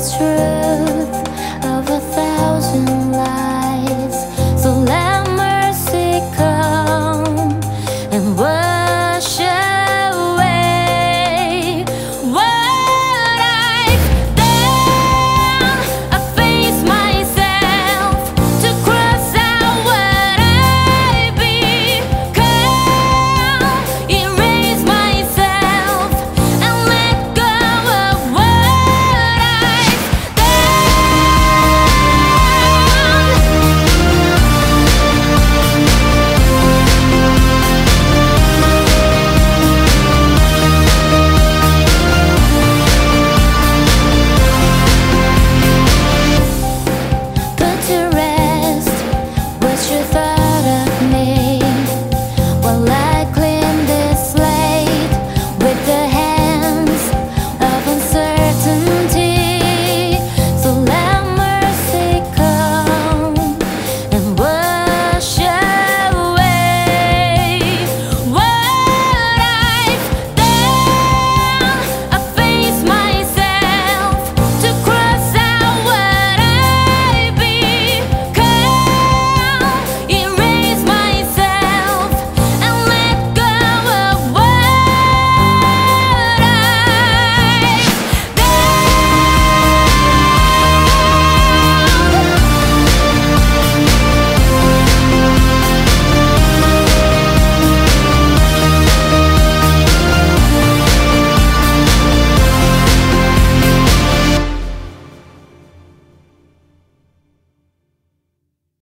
It's true.